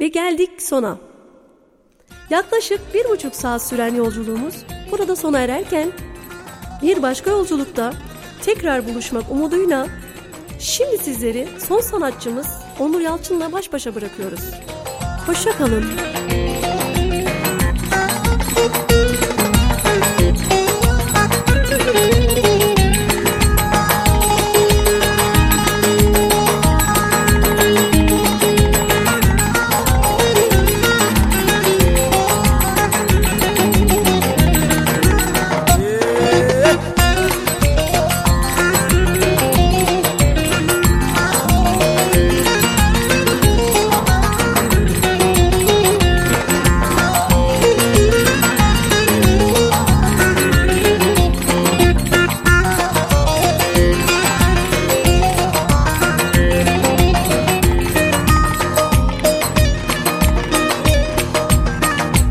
Ve geldik sona. Yaklaşık bir buçuk saat süren yolculuğumuz burada sona ererken bir başka yolculukta tekrar buluşmak umuduyla şimdi sizleri son sanatçımız Onur Yalçın'la baş başa bırakıyoruz. Hoşçakalın.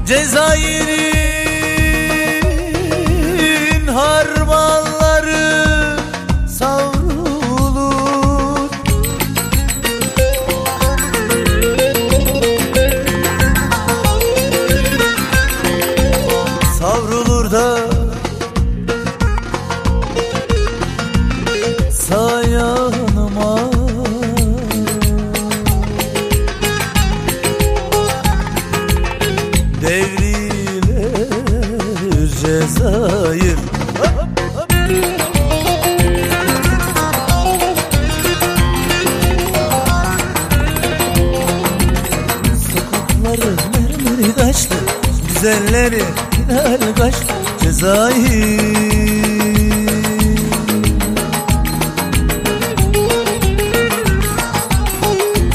Cezayir'in Cezayir Sokakları mermeri taşlı Güzelleri final kaşlı Cezayir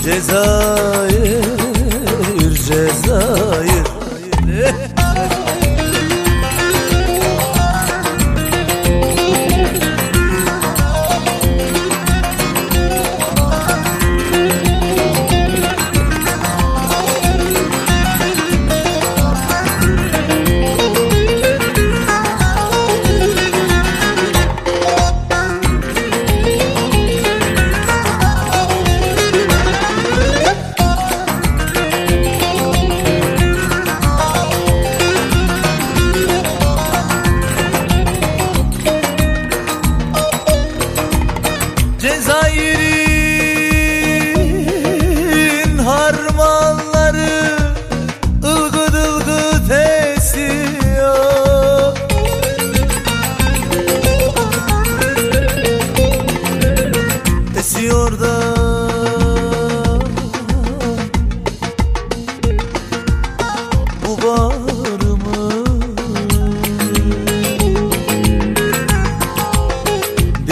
Cezayir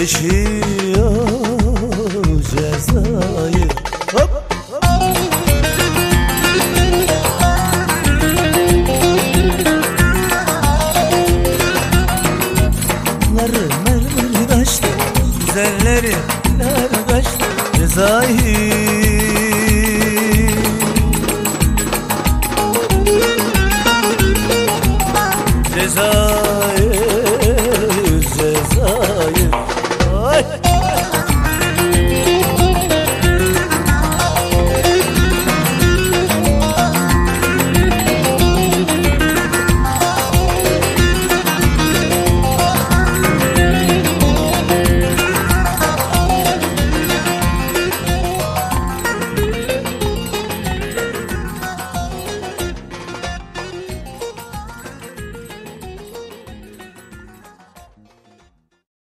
Kardeşiyor cezayı Hop! Narı mermer taştı Güzelleri nar taştı